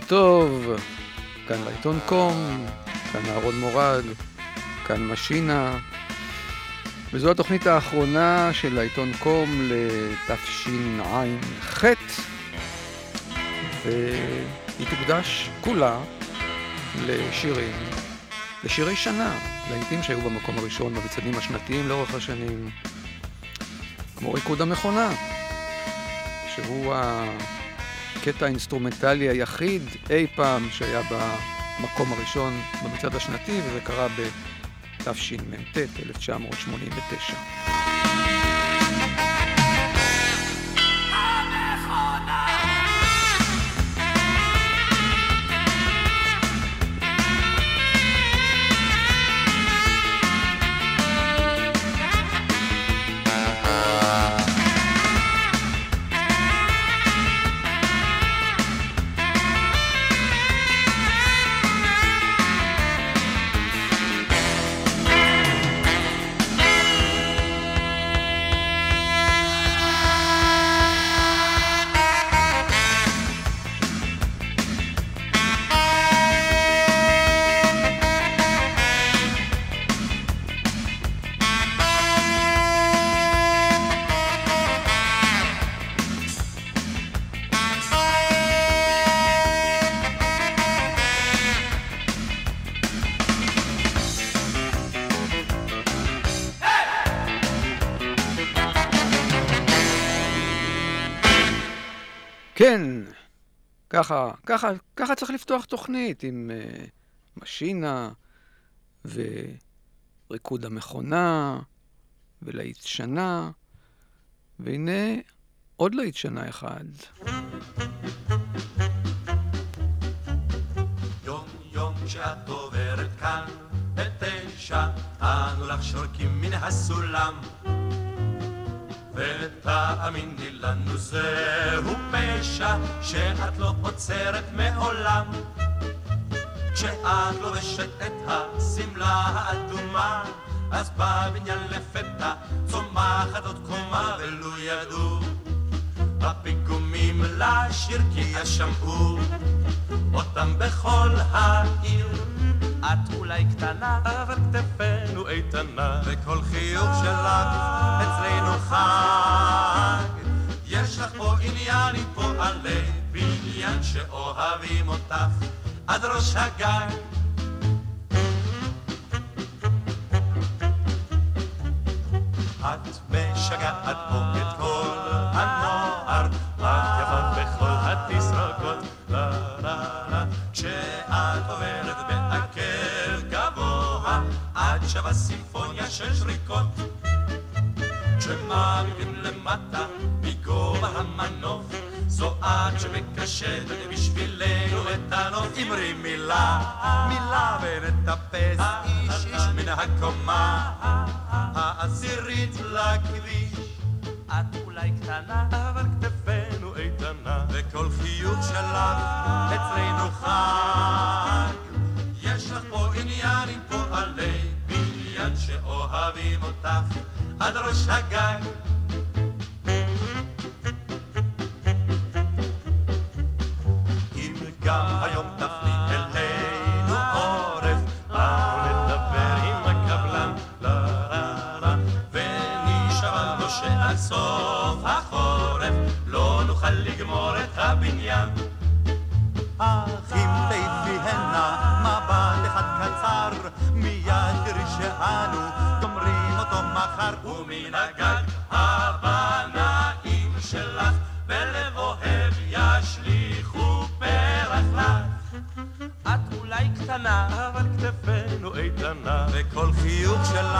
בוקר טוב, כאן לעיתון קום, כאן אהרון מורג, כאן משינה, וזו התוכנית האחרונה של העיתון קום לתשע"ח, והיא תוקדש כולה לשירים, לשירי שנה, לעיתים שהיו במקום הראשון במצעדים השנתיים לאורך השנים, כמו ריקוד המכונה, שהוא ה... הקטע האינסטרומנטלי היחיד אי פעם שהיה במקום הראשון במצעד השנתי, וזה קרה בתשמ"ט, 1989. ככה, ככה, ככה צריך לפתוח תוכנית עם uh, משינה וריקוד המכונה ולהיט שנה, והנה עוד להיט שנה אחד. יום יום. ותאמיני לנו זהו פשע שאת לא עוצרת מעולם. כשאת לובשת את השמלה האדומה אז בבניין לפתע צומחת עוד קומה ולו ידעו. הפיגומים לשיר כי ישמעו אותם בכל העיר את אולי קטנה, אבל כתפינו איתנה, וכל חיוך שלך אצלנו חג. יש לך פה עניין עם פועלי בניין שאוהבים אותך עד ראש הגג. את משגעת פה את כל הנוער של שריקות. כשמעמידים למטה מגובה המנוף, זו את שמקשטת בשבילנו את הנוף. אמרי מילה, מילה ונטפס איש איש מן הקומה העשירית לכביש. את אולי קטנה, אבל כתפינו איתנה, וכל חיוך שלך אצלנו חג. עד ראש מחר, ומן הגג הבנאים שלך בלב ישליכו פרח לך. את אולי קטנה, אבל כתפינו איתנה, וכל חיוך שלך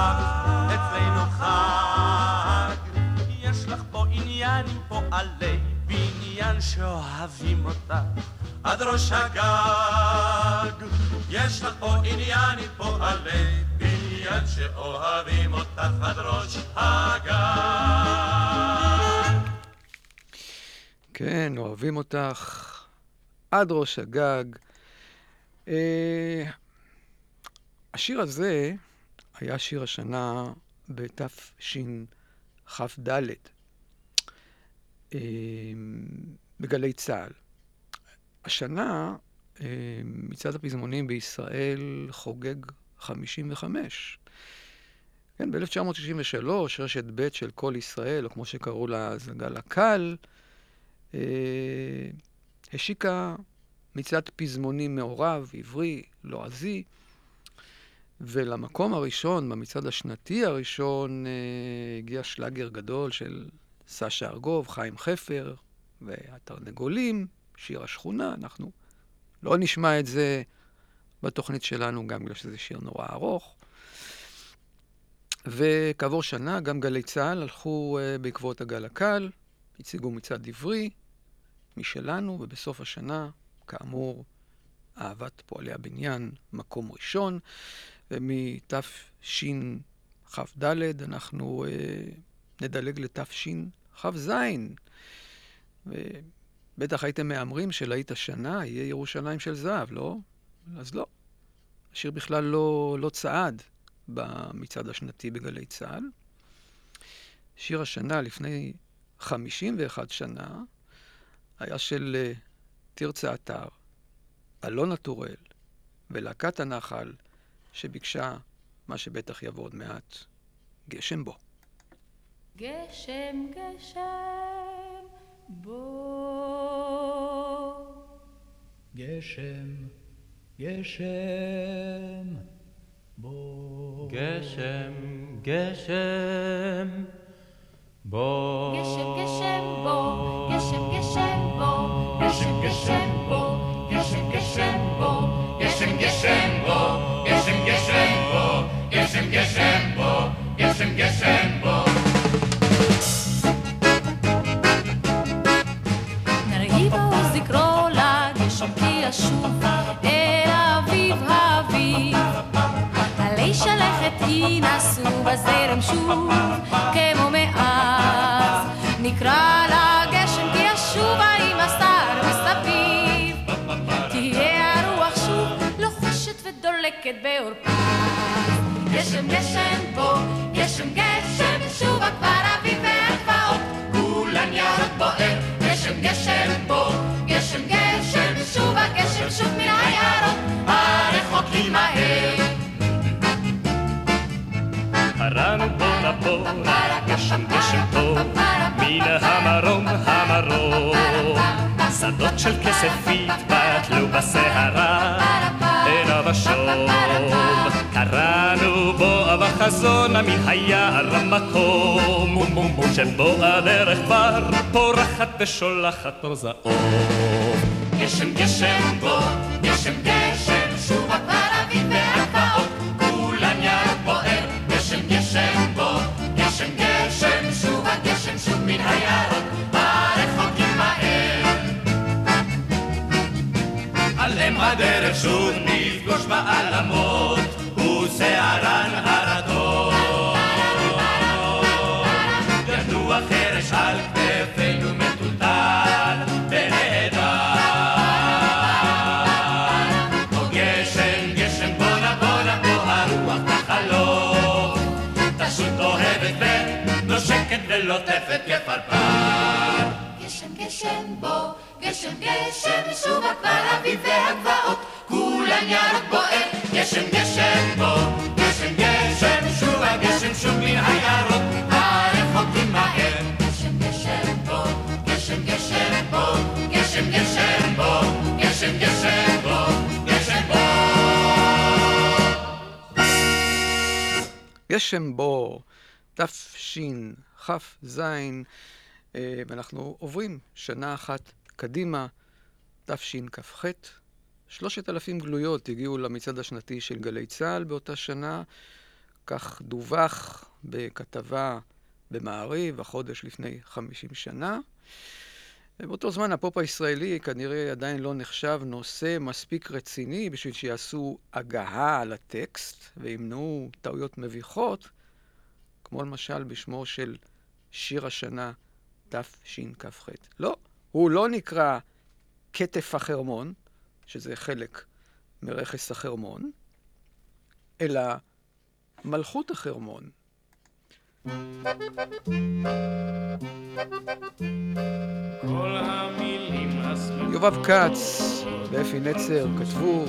אצלנו חג. יש לך פה עניין עם פועלי בניין שאוהבים אותך עד ראש הגג. יש לך פה עניין עם פועלי בניין שאוהבים אותך עד ראש הגג. כן, אוהבים אותך עד ראש הגג. אה, השיר הזה היה שיר השנה בתשכ"ד אה, בגלי צה"ל. השנה אה, מצעד הפזמונים בישראל חוגג 55. כן, ב-1963 רשת ב' של כל ישראל, או כמו שקראו לה אז הגל הקל, אה, השיקה מצעד פזמונים מעורב, עברי, לועזי, ולמקום הראשון, במצעד השנתי הראשון, אה, הגיע שלאגר גדול של סשה ארגוב, חיים חפר והתרנגולים, שיר השכונה. אנחנו לא נשמע את זה בתוכנית שלנו, גם בגלל שזה שיר נורא ארוך. וכעבור שנה גם גלי צה"ל הלכו uh, בעקבות הגל הקל, הציגו מצעד עברי משלנו, ובסוף השנה, כאמור, אהבת פועלי הבניין, מקום ראשון, ומתשכ"ד אנחנו uh, נדלג לתשכ"ז. בטח הייתם מהמרים שלהיט השנה יהיה ירושלים של זהב, לא? אז לא. השיר בכלל לא, לא צעד במצעד השנתי בגלי צה"ל. שיר השנה לפני 51 שנה היה של uh, תרצה אתר, אלונה טורל ולהקת הנחל שביקשה מה שבטח יבוא עוד מעט, גשם בו. גשם, גשם, בוא. גשם, גשם, בוא. גשם, גשם, בוא. גשם, גשם, בוא. גשם, גשם, בוא. גשם, גשם, בוא. ינסו בזרם שוב כמו מאז. נקרא לגשם כי ישובה עם השר מסביב. תהיה הרוח שוב לוחשת ודולקת בעורפה. גשם גשם בוא, גשם גשם שובה כבר אביב והגבעות. כולן ירוק בוער, גשם גשם בוא, גשם גשם שובה גשם שוב מן היערות. הרחוקים מהר. הרענו בוא נבוא, גשם גשם טוב, מן המרום המרום. שדות של כספית בטלו בסערה, עיניו השוב. קראנו בו אבק חזונה מן היער המקום שבו הדרך כבר פורחת ושולחת אור זעום גשם גשם בו, גשם גשם, אביב והגבעות, כולן ירוק בוער. גשם, גשם, בוא, גשם, גשם, שוב הגשם, שוב מן הירוק, הרחוקים מהר. גשם, גשם, בוא, גשם, גשם, בוא, גשם, גשם, בוא, גשם, גשם, בוא, גשם, בוא. גשם בו, תשכ"ז, אה, ואנחנו עוברים שנה אחת קדימה, תשכ"ח. שלושת אלפים גלויות הגיעו למצעד השנתי של גלי צה"ל באותה שנה, כך דווח בכתבה במעריב, החודש לפני 50 שנה. ובאותו זמן הפופ הישראלי כנראה עדיין לא נחשב נושא מספיק רציני בשביל שיעשו הגהה על הטקסט וימנעו טעויות מביכות, כמו למשל בשמו של שיר השנה תשכ"ח. לא, הוא לא נקרא כתף החרמון, שזה חלק מרכס החרמון, אלא מלכות החרמון. יובב כץ ואפי נצר כתבו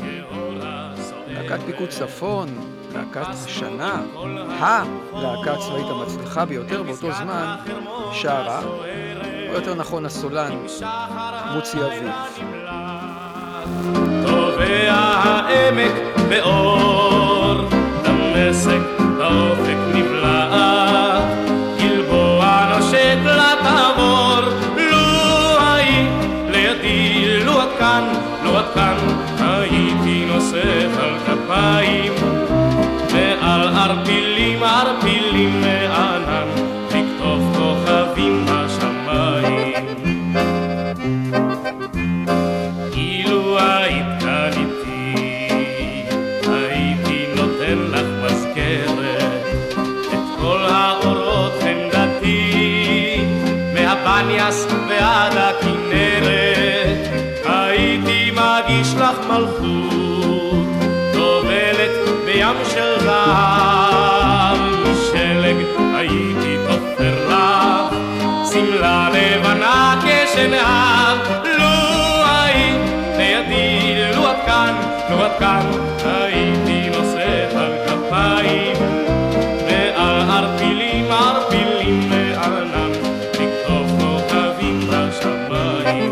להקת פיקוד צפון, להקת השנה, הלהקה הצבאית המצליחה ביותר באותו זמן, שרה, או יותר נכון הסולן, מוצי אביב. טובע העמק באור, דמשק באופק נבלע, גלבוע נושק לתבור, לו היית לידי, לו את כאן, לו את כאן, הייתי נוסף על כפיים, ועל ערפילים ערפילים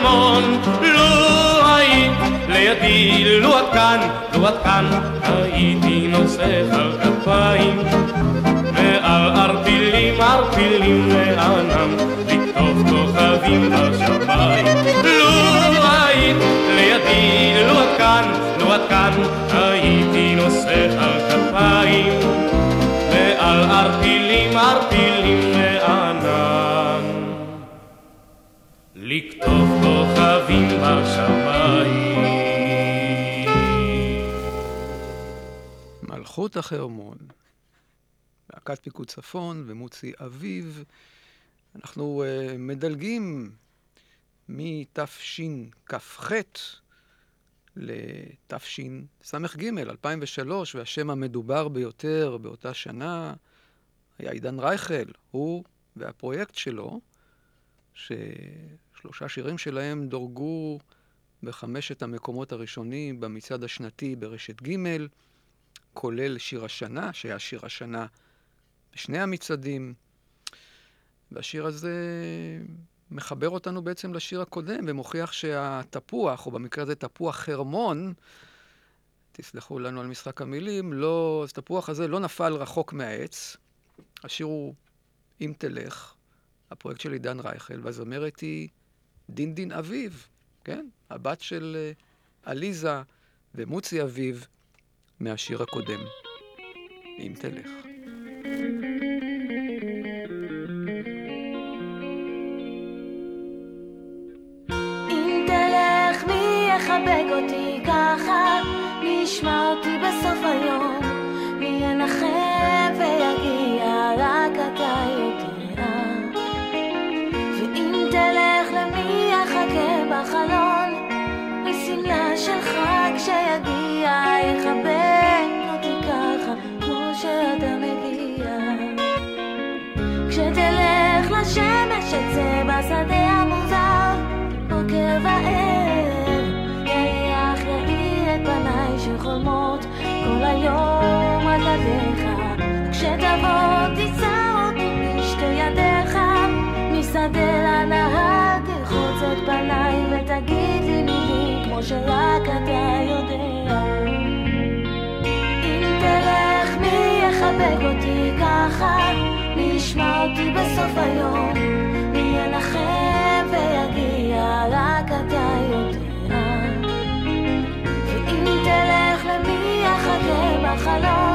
החרמון, לו היית לידי, לו את כאן, לו את כאן, הייתי נושא על כפיים, ועל ערפילים ערפילים לענם, לכתוב כוכבים בשמיים. לו היית לידי, לו את כאן, לו את כאן, הייתי נושא על כפיים, ועל ערפילים ערפילים לכתוב כוכבים בשמיים. מלכות החרמון, להקת פיקוד צפון ומוצי אביב. אנחנו uh, מדלגים מתשכ"ח לתשס"ג, 2003, והשם המדובר ביותר באותה שנה היה עידן רייכל, הוא והפרויקט שלו, ששלושה שירים שלהם דורגו בחמשת המקומות הראשונים במצעד השנתי ברשת ג', כולל שיר השנה, שהיה שיר השנה בשני המצעדים. והשיר הזה מחבר אותנו בעצם לשיר הקודם, ומוכיח שהתפוח, או במקרה הזה תפוח חרמון, תסלחו לנו על משחק המילים, לא, אז התפוח הזה לא נפל רחוק מהעץ. השיר הוא "אם תלך", הפרויקט של עידן רייכל, והזמרת היא דין דין אביב, כן? הבת של אה, עליזה ומוצי אביב מהשיר הקודם, אם תלך. אותי ככה, מי ישמע אותי בסוף היום, בשדה המוזר, בוקר וערב, יריח יאיר את פניי שחולמות כל היום על ידיך. כשתבוא תישא אותי בשתי ידיך, משדה את פניי ותגיד לי מילים כמו שרק אתה יודע. אם תלך מי יחבק אותי ככה, מי ישמע אותי בסוף היום, יחכה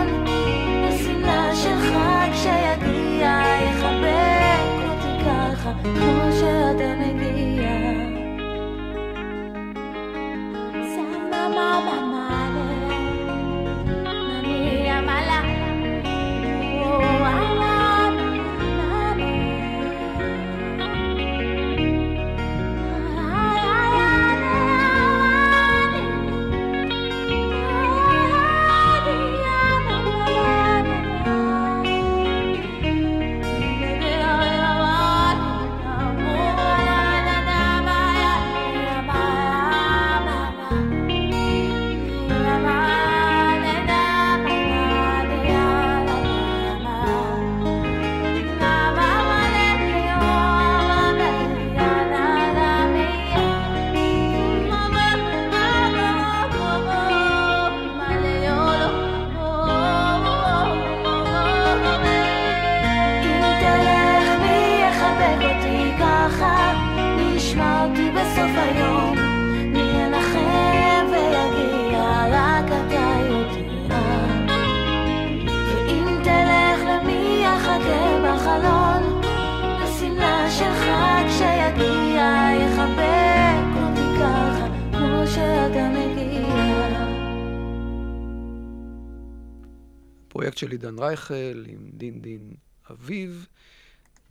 עידן רייכל עם דין דין אביב,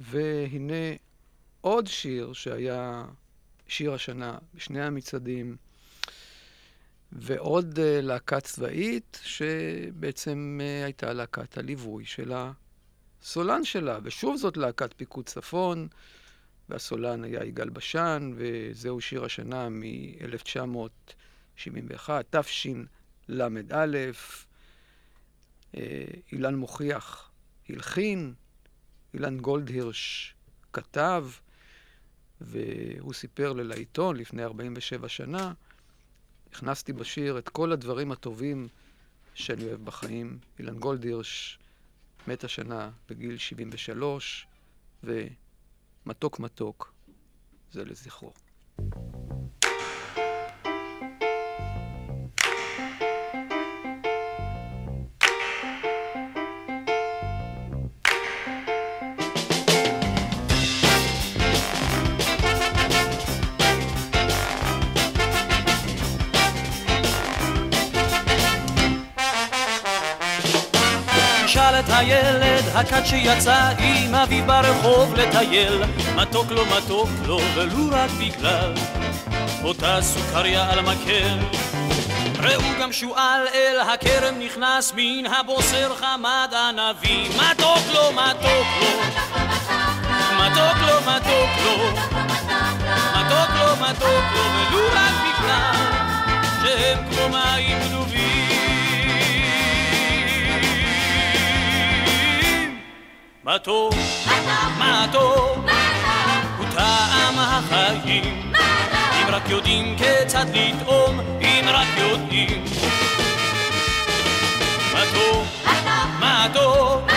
והנה עוד שיר שהיה שיר השנה בשני המצעדים, ועוד אה, להקה צבאית שבעצם אה, הייתה להקת הליווי של הסולן שלה, ושוב זאת להקת פיקוד צפון, והסולן היה יגאל בשן, וזהו שיר השנה מ-1971, תשל"א. אה, אילן מוכיח הלחין, אילן גולדהירש כתב, והוא סיפר לי לעיתון לפני 47 שנה, הכנסתי בשיר את כל הדברים הטובים שאני אוהב בחיים. אילן גולדהירש מת השנה בגיל 73, ומתוק מתוק זה לזכרו. הילד הכת שיצא עם אביו ברחוב לטייל מתוק לו מתוק לו ולו רק בגלל אותה סוכריה על מקל. ראו גם שועל אל הכרם נכנס מן הבוסר חמד ענבים. מתוק לו, מתוק לו, מתוק לו, מתוק לו, מתוק לו, מתוק לו, ולו רק בגלל שהם כמו מים מתוק, מתוק, הוא טעם החיים. אם רק יודעים כיצד לטעום, אם רק יודעים. מתוק, מתוק,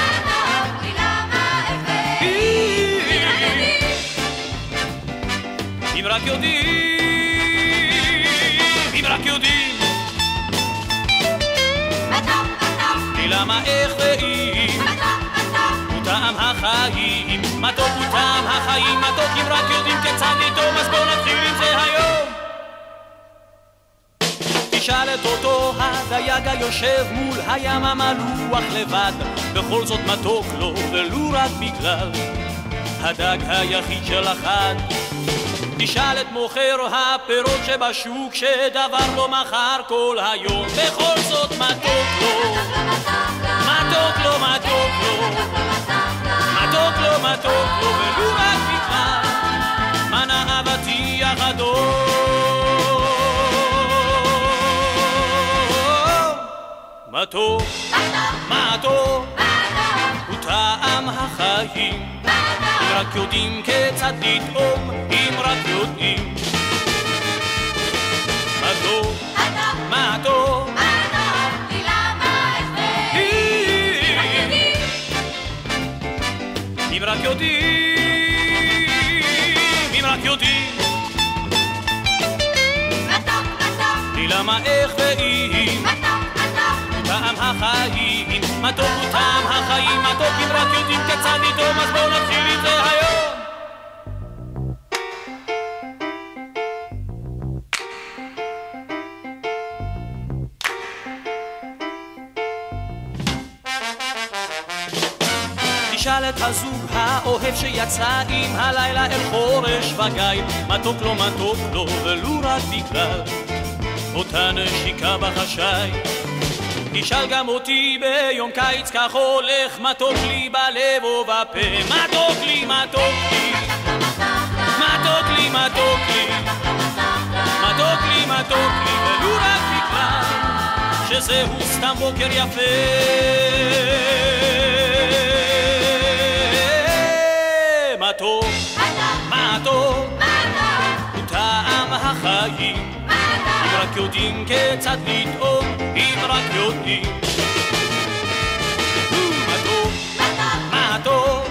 אם רק יודעים, אם רק יודעים. למה איך הוא טעם החיים, מתוק הוא טעם החיים, מתוק אם רק יודעים כיצד לטעום, אז בואו נתחיל עם זה היום. תשאל את אותו הדייג היושב מול הים המלוח לבד, בכל זאת מתוק לו, ולו רק בגלל הדג היחיד של החד. תשאל את מוכר הפירות שבשוק, שדבר לא מכר כל היום, בכל זאת מתוק לו, מתוק לו, מתוק לו, מתוק לו, ולו רק בגלל מנה אהבתי החדור. מתוק, מתוק, הוא טעם החיים. אם רק יודעים כיצד לטעום, אם רק יודעים. מתוק, מתוק, אם רק יודעים, אם רק יודעים. לי למה איך ואם, טעם החיים, מתוק הוא טעם החיים, מתוק אם רק יודעים כיצד לטעום, אז בואו נתחיל עם זה היום. תשאל את הזוג האוהב שיצא עם הלילה אל חורש וגיא, מתוק לו מתוק לו ולו רק בגלל אותה נשיקה בחשאי. תשאל גם אותי ביום קיץ כך הולך מתוק לי בלב ובפה? מתוק לי מתוק לי? מתוק לי מתוק לי? מתוק לי מתוק לי? ולו רק בגלל שזהו סתם בוקר יפה מתוק מתוק הוא טעם החיים. אם רק יודעים כיצד לטעום, אם רק יודעים. מתוק, מתוק,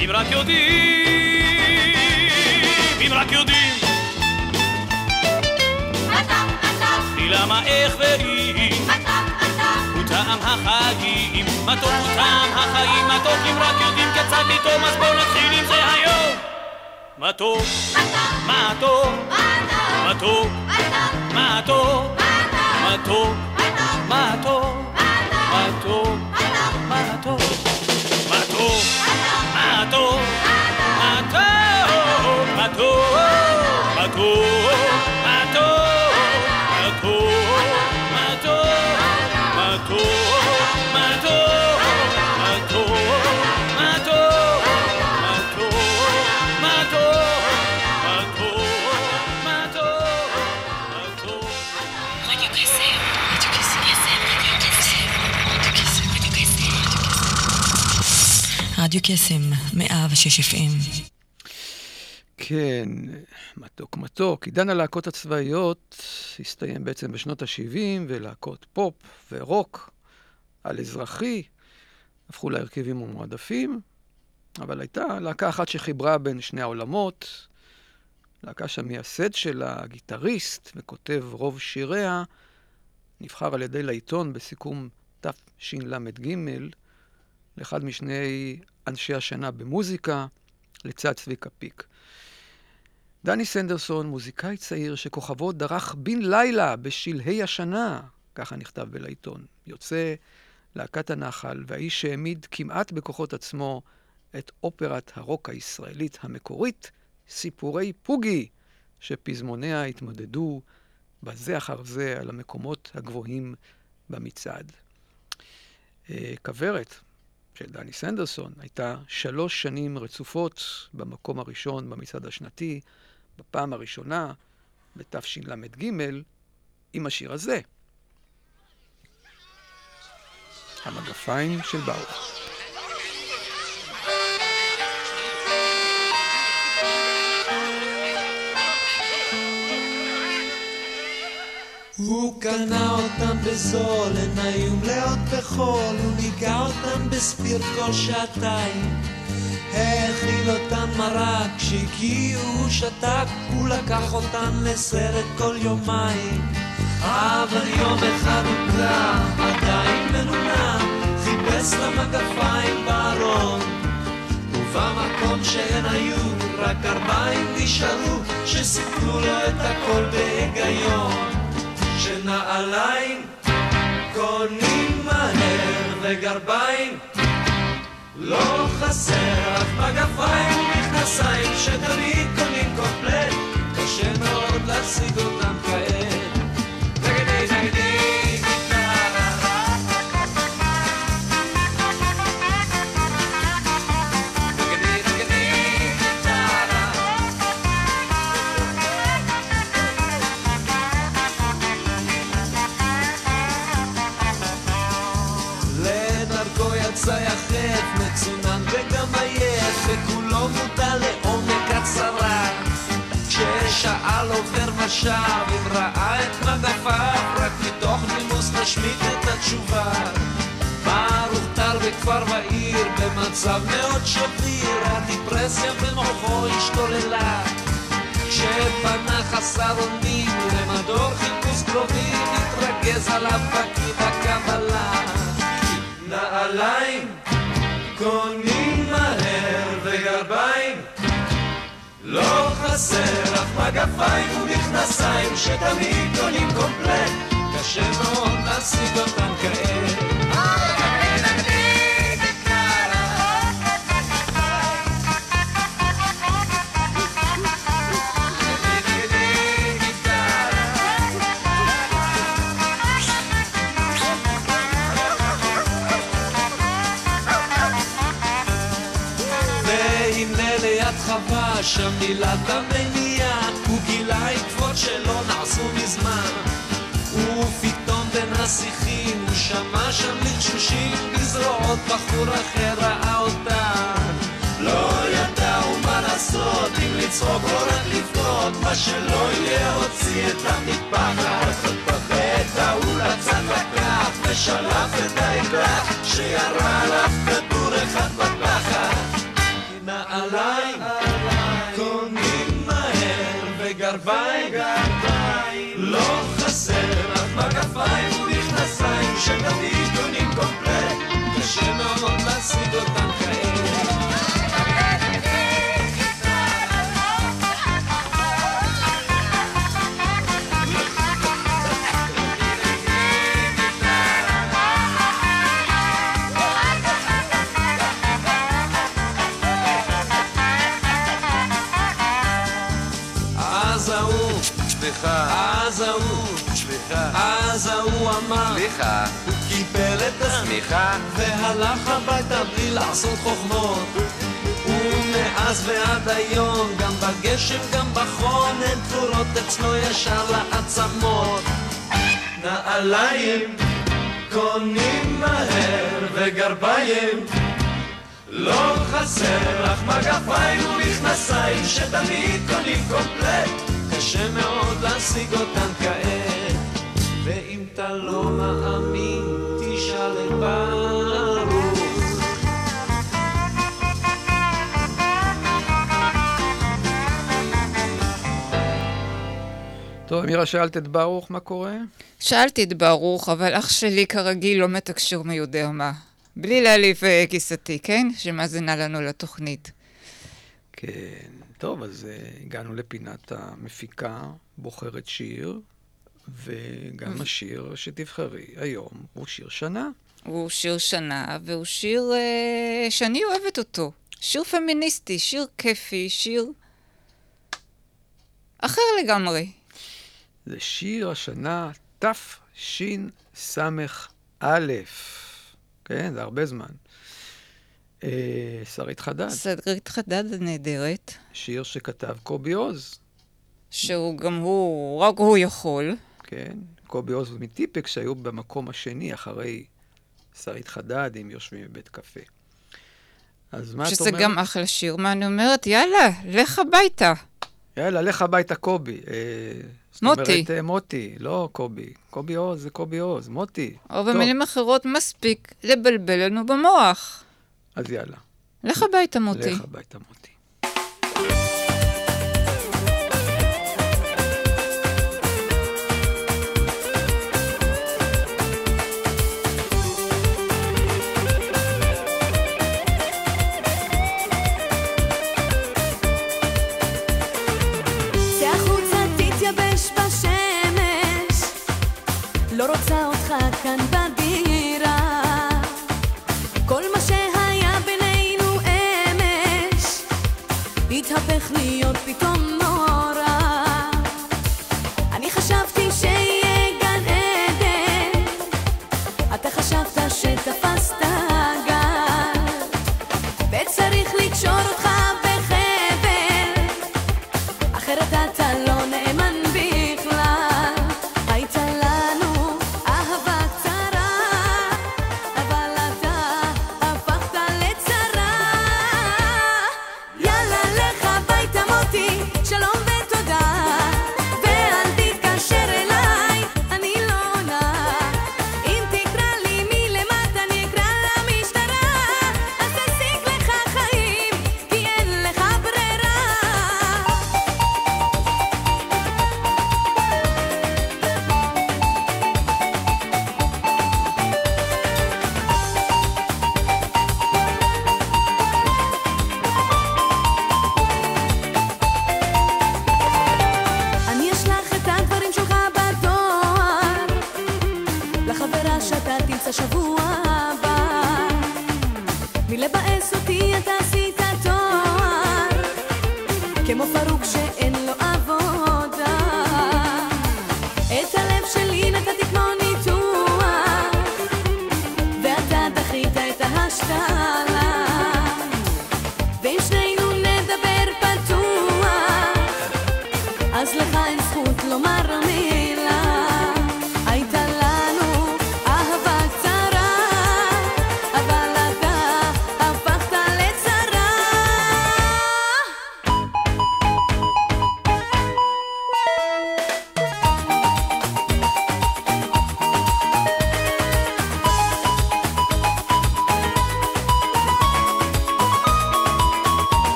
אם רק יודעים, אם רק יודעים. למה איך הוא אותם החגים, מתוק אותם החיים, מתוק אם רק יודעים כיצד פתאום, אז בואו נתחיל עם זה היום! מה טוב, מה טוב, מה טוב, מה טוב, מה טוב, מה טוב, מה טוב? רדיו קסם, 106 FM. כן, מתוק מתוק. עידן הלהקות הצבאיות הסתיים בעצם בשנות ה-70, ולהקות פופ ורוק על אזרחי הפכו להרכבים המועדפים, אבל הייתה להקה אחת שחיברה בין שני העולמות, להקה שהמייסד שלה, הגיטריסט וכותב רוב שיריה, נבחר על ידי לעיתון בסיכום תשל"ג לאחד משני אנשי השנה במוזיקה, לצד צביקה פיק. דני סנדרסון, מוזיקאי צעיר שכוכבו דרך בן לילה בשלהי השנה, ככה נכתב בלעיתון. יוצא להקת הנחל, והאיש שהעמיד כמעט בכוחות עצמו את אופרת הרוק הישראלית המקורית, סיפורי פוגי, שפזמוניה התמודדו בזה אחר זה על המקומות הגבוהים במצעד. אה, כוורת של דני סנדרסון הייתה שלוש שנים רצופות במקום הראשון במצעד השנתי, בפעם הראשונה, בתשל"ג, עם השיר הזה. המגפיים של ברוך. הוא קנה אותם בזול, הן היו מלאות בחול, הוא ניגע אותם בספיר כל שעתיים. האכיל אותן מרק, כשהגיעו הוא שתק, הוא לקח אותן לסרט כל יומיים. אבל יום אחד הוא קרא, עדיין מנונה, חיפש למגפיים בארון. ובמקום שהן היו, רק ארבעים נשארו, שסיפרו לו את הכל בהיגיון. שנעליים קונים מהר וגרביים. לא חסר, אף מגפיים ומכנסיים שתמיד קונים קומפלט. קשה מאוד להשיג אותם כעת כששאל עובר ושב, אם ראה את מגפיו, רק מתוך נימוס נשמיט את התשובה. ברוך טל בכפר ועיר, במצב מאוד שביר, הדיפרסיה במוחו השתוללה. כשפנה חסר אונים למדור חיפוש קרובים, התרגז עליו פקיד הקבלה. נעליים קונים מהר וגרביים לא חסר אף מגפיים ומכנסיים שתמיד קונים קומפלט. קשה מאוד להשיג אותם כעת ושלף את האקדח שירה עליו כדור אחד בתחת נעליים קונים מהר וגרביים. לא חסר אף מגפיים ומכנסיים שתמיד קונים קומפלט. קשה מאוד להשיג אותם כעת אז ההוא אמר, סליחה, הוא קיבל את הסמיכה, והלך הביתה בלי לעשות חוכמות. ומאז ועד היום, גם בגשם, גם בחון, הן תפורות אצלו ישר לעצמות. נעליים קונים מהר וגרביים. לא חסר אך מגפיים ומכנסיים שתמיד קונים קומפלט. קשה מאוד להשיג אותם כעת אתה לא מאמין תשאל את ברוך טוב, מירה, שאלת את ברוך מה קורה? שאלתי את ברוך, אבל אח שלי כרגיל לא מתקשר מי יודע מה. בלי להעליב אה, גיסתי, כן? שמאזינה לנו לתוכנית. כן. טוב, אז uh, הגענו לפינת המפיקה, בוחרת שיר, וגם השיר שתבחרי היום הוא שיר שנה. הוא שיר שנה, והוא שיר אה, שאני אוהבת אותו. שיר פמיניסטי, שיר כיפי, שיר אחר לגמרי. זה שיר השנה תשס"א. כן, זה הרבה זמן. אה, שרית חדד. שרית חדד הנהדרת, שיר שכתב קובי עוז. שהוא גם הוא, רק הוא יכול. כן, קובי עוז מטיפק שהיו במקום השני אחרי שרית חדד, אם יושבים בבית קפה. אז מה את שזה אומרת? גם אחלה שיר, מה אני אומרת? יאללה, לך הביתה. יאללה, לך הביתה קובי. אה, זאת מוטי. אומרת, אה, מוטי, לא קובי. קובי עוז זה קובי עוז, מוטי. או טוב, במילים אחרות, מספיק לבלבל לנו במוח. אז יאללה. לך הביתה, מוטי. לך הביתה, מוטי.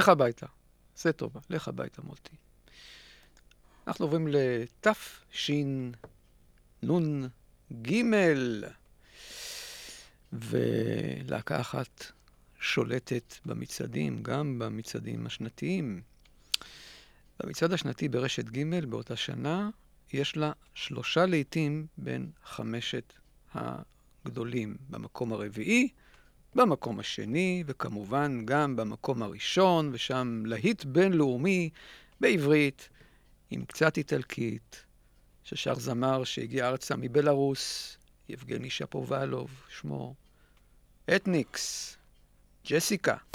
לך הביתה. עשה טובה, לך הביתה, מוטי. אנחנו עוברים לתשנ"ג, ולהקה אחת שולטת במצעדים, גם במצעדים השנתיים. במצעד השנתי ברשת ג' באותה שנה, יש לה שלושה להיטים בין חמשת הגדולים. במקום הרביעי, במקום השני, וכמובן גם במקום הראשון, ושם להיט בינלאומי בעברית, עם קצת איטלקית, ששר זמר שהגיע ארצה מבלארוס, יבגני שפובלוב, שמו, אתניקס, ג'סיקה.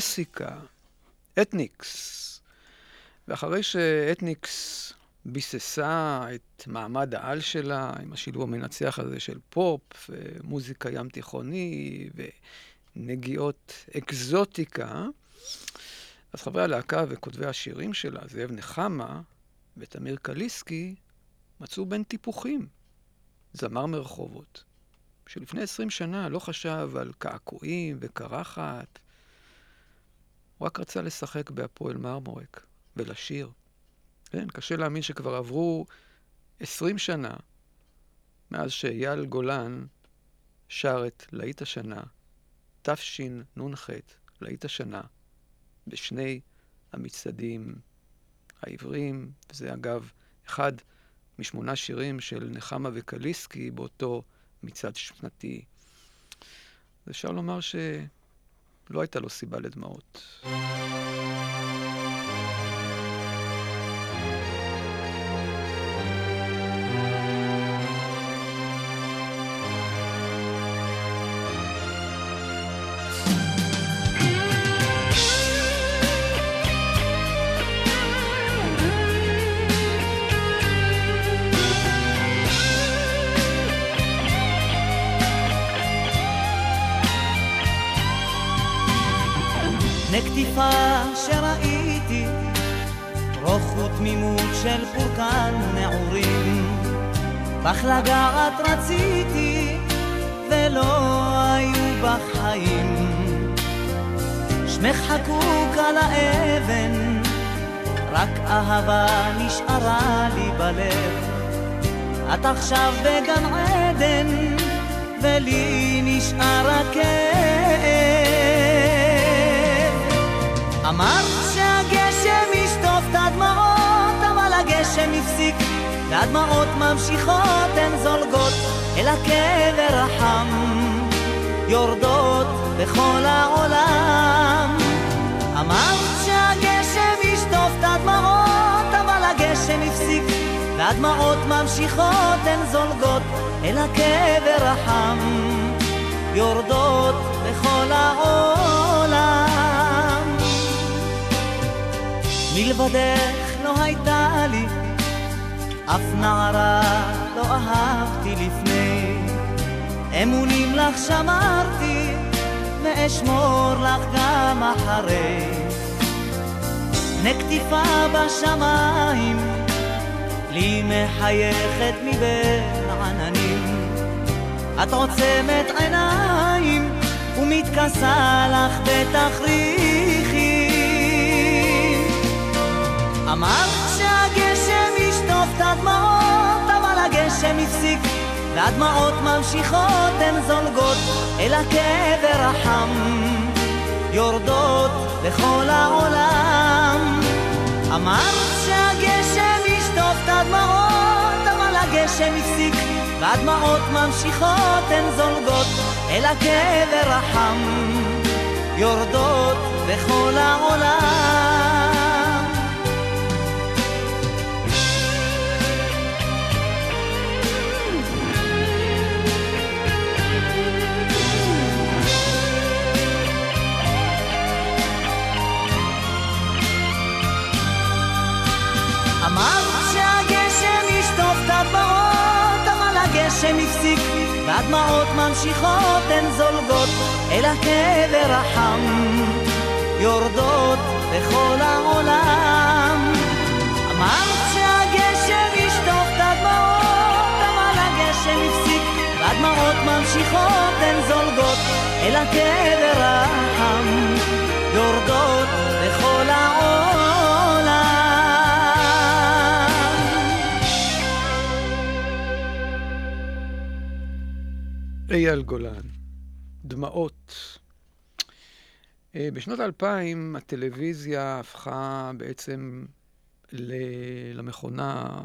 ג'סיקה, אתניקס. ואחרי שאתניקס ביססה את מעמד העל שלה עם השילוב המנצח הזה של פופ, ומוזיקה ים תיכוני ונגיעות אקזוטיקה, אז חברי הלהקה וכותבי השירים שלה, זאב נחמה ותמיר קליסקי, מצאו בין טיפוחים זמר מרחובות, שלפני עשרים שנה לא חשב על קעקועים וקרחת, הוא רק רצה לשחק בהפועל מרמורק ולשיר. כן, קשה להאמין שכבר עברו עשרים שנה מאז שאייל גולן שר את להיט השנה, תשנ"ח, להיט השנה, בשני המצעדים העבריים, וזה אגב אחד משמונה שירים של נחמה וקליסקי באותו מצעד שנתי. אפשר לומר שלא הייתה לו סיבה לדמעות. נקטיפה שראיתי, רוך ותמימות של פורקן נעורים. בך לגעת רציתי, ולא היו בך חיים. שמך חקוק על האבן, רק אהבה נשארה לי בלב. את עכשיו בגן עדן, ולי נשאר הכאב. אמרת שהגשם ישטוף את הדמעות, אבל הגשם הפסיק, והדמעות ממשיכות, הן זולגות אל הקבר החם, יורדות בכל העולם. אמרת שהגשם ישטוף את הדמעות, אבל הגשם הפסיק, והדמעות ממשיכות, הן זולגות אל הקבר החם, יורדות בכל העולם. מלבדך לא הייתה לי. אף נערה לא אהבתי לפני. אמונים לך שמרתי ואשמור לך גם אחרי. נקטיפה בשמיים לי מחייכת מבין עננים את עוצמת עיניים ומתכסה לך בתכריכים הפסיק והדמעות ממשיכות הן זולגות אל הקבר החם. יורדות לכל העולם. אמרת שהגשם ישטוף את הדמעות אבל הגשם הפסיק והדמעות ממשיכות הן זולגות אל הקבר החם. יורדות לכל העולם הגשם הפסיק, והדמעות ממשיכות, הן זולגות אל הקבר החם, יורדות בכל העולם. אמרת שהגשם ישטוף את הדמעות, אבל הגשם הפסיק, והדמעות ממשיכות, הן זולגות אל הקבר החם, אייל גולן, דמעות. אה, בשנות האלפיים הטלוויזיה הפכה בעצם למכונה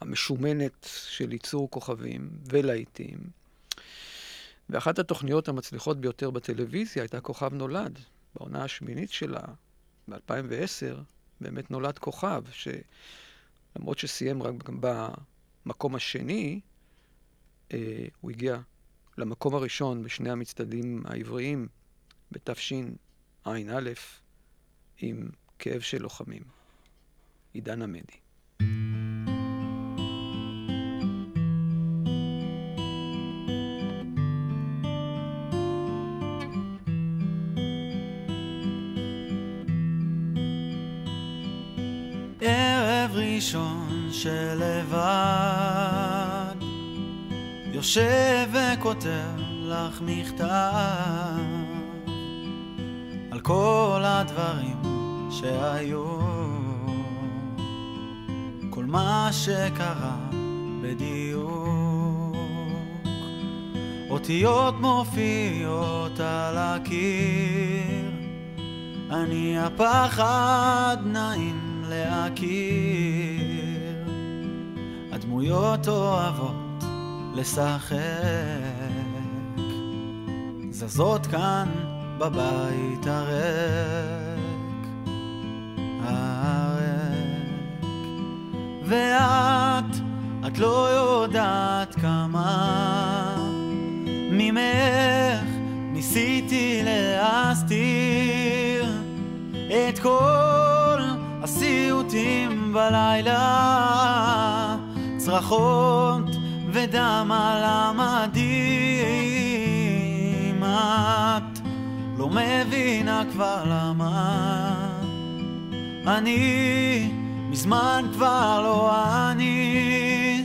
המשומנת של ייצור כוכבים ולהיטים. ואחת התוכניות המצליחות ביותר בטלוויזיה הייתה כוכב נולד. בעונה השמינית שלה, ב-2010, באמת נולד כוכב, שלמרות שסיים רק במקום השני, אה, הוא הגיע למקום הראשון בשני המצטדים העבריים בתשע"א עם כאב של לוחמים. עידן עמדי. ערב ראשון שלבד יושב וכותב לך מכתב על כל הדברים שהיו. כל מה שקרה בדיוק. אותיות מופיעות על הקיר. אני הפחד נעים להכיר. הדמויות אוהבות לשחק. זזות כאן בבית הריק. הריק. ואת, את לא יודעת כמה ממך ניסיתי להסתיר את כל הסיוטים בלילה. צרחות ודם על המדים. את לא מבינה כבר למה. אני מזמן כבר לא אני.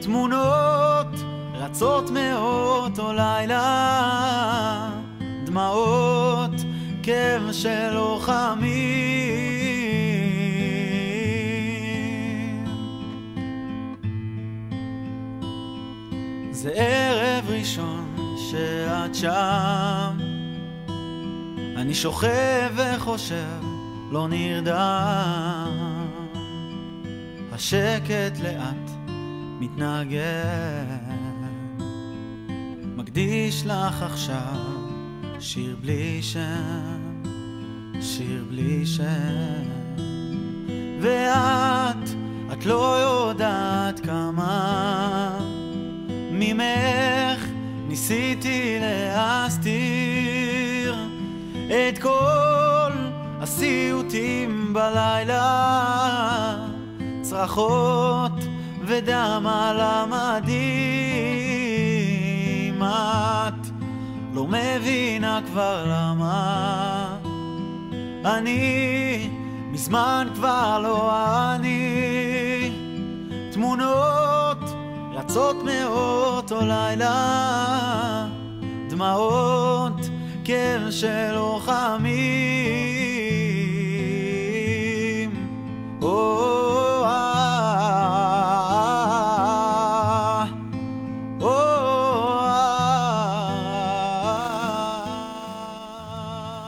תמונות רצות מאותו לילה. דמעות כאב של לוחמים זה ערב ראשון שאת שם. אני שוכב וחושב, לא נרדם. השקט לאט מתנגן. מקדיש לך עכשיו שיר בלי שם, שיר בלי שם. ואת, את לא יודעת כמה ממך ניסיתי להסתיר את כל הסיוטים בלילה, צרחות ודם על המדים. את לא מבינה כבר למה אני מזמן כבר לא אני. תמונות רצות מאותו לילה, דמעות כאב של לוחמים. או, אה,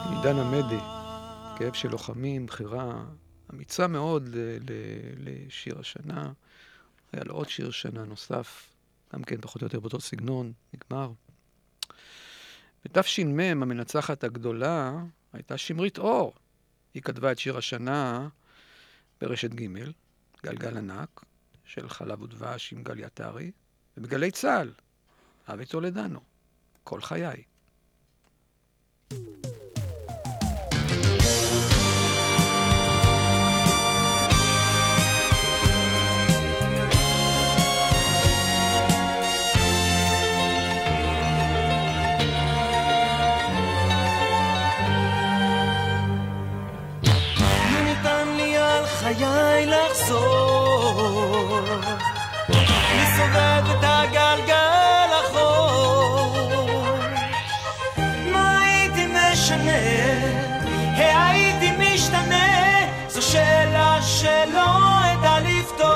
עידן עמדי, כאב של לוחמים, בחירה אמיצה מאוד לשיר השנה. היה לו עוד שיר שנה נוסף, גם כן פחות או יותר באותו סגנון, נגמר. בתש"מ, המנצחת הגדולה הייתה שמרית אור. היא כתבה את שיר השנה ברשת ג', גלגל ענק, של חלב ודבש עם גלי עטרי, ובגלי צה"ל, אבי טולדנו, כל חיי. לא שלא אדע לפתור.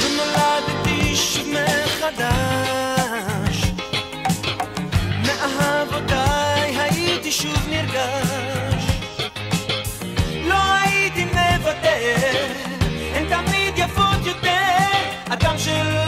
לו נולדתי שוב מחדש, מאהבותיי הייתי שוב נרגש. לא הייתי מוותר, הן תמיד יפות יותר, אדם שלא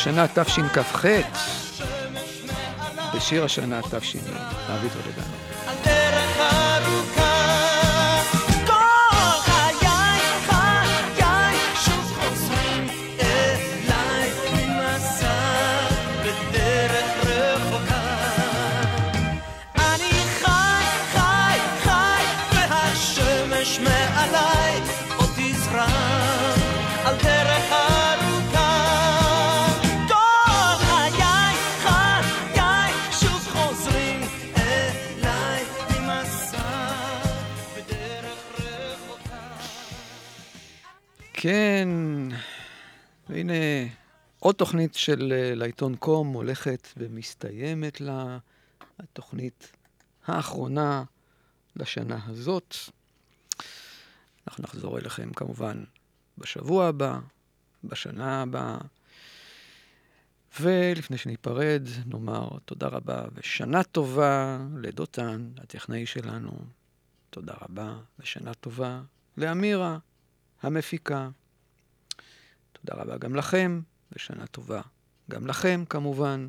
השנה תשכ"ח, בשיר השנה תש"י, אבי טולדנו. עוד תוכנית של אה, לעיתון קום הולכת ומסתיימת לה, התוכנית האחרונה לשנה הזאת. אנחנו נחזור אליכם כמובן בשבוע הבא, בשנה הבאה. ולפני שניפרד, נאמר תודה רבה ושנה טובה לדותן, הטכנאי שלנו. תודה רבה ושנה טובה לאמירה, המפיקה. תודה רבה גם לכם, ושנה טובה גם לכם כמובן.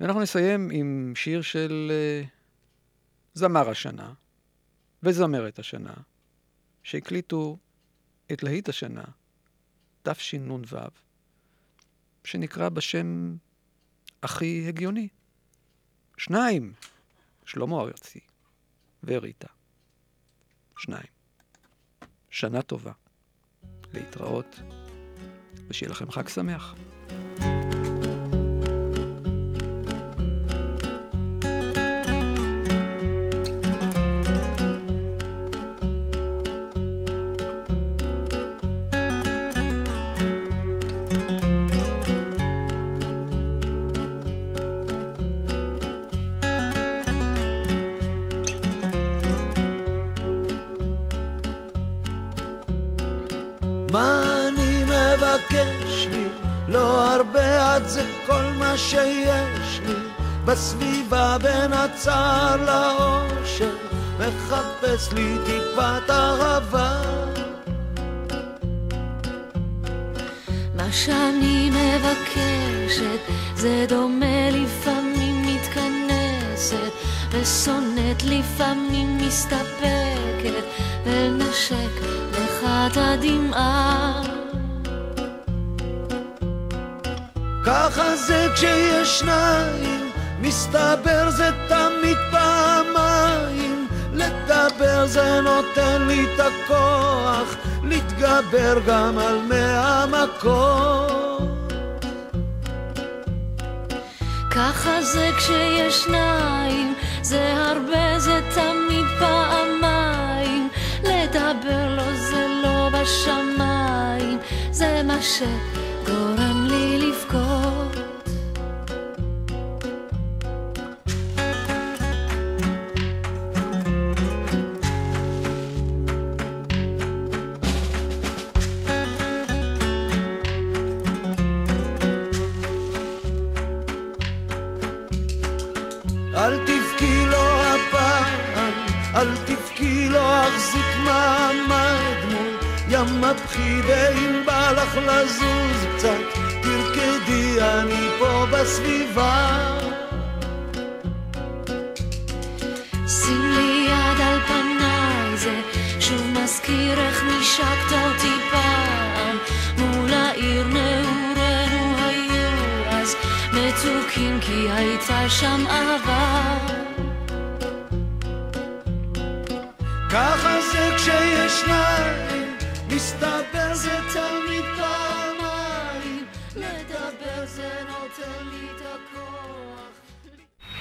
ואנחנו נסיים עם שיר של uh, זמר השנה וזמרת השנה, שהקליטו את להיט השנה, תשנ"ו, שנקרא בשם הכי הגיוני. שניים, שלמה ארצי וריטה. שניים. שנה טובה. להתראות, ושיהיה לכם חג שמח. בסביבה בין הצער לאושר מחפש לי טיפת אהבה. מה שאני מבקשת זה דומה לפעמים מתכנסת ושונאת לפעמים מסתפקת ולנשק לך את הדמעה. ככה זה כשיש שניים מסתבר זה תמיד פעמיים לדבר זה נותן לי את הכוח להתגבר גם על מהמקום ככה זה כשיש שניים, זה הרבה, זה תמיד פעמיים. לדבר לו זה לא בשמיים, זה מה שגורם הבכי ואם בא לך לזוז קצת תרקדי אני פה בסביבה שים לי יד על פניי, זה שוב מזכיר איך נשקת אותי פעם. מול העיר נעורינו היו אז מתוקים כי הייתה שם אהבה. ככה זה הסתבר זה תמיד פעמיים, לדבר זה נותן לי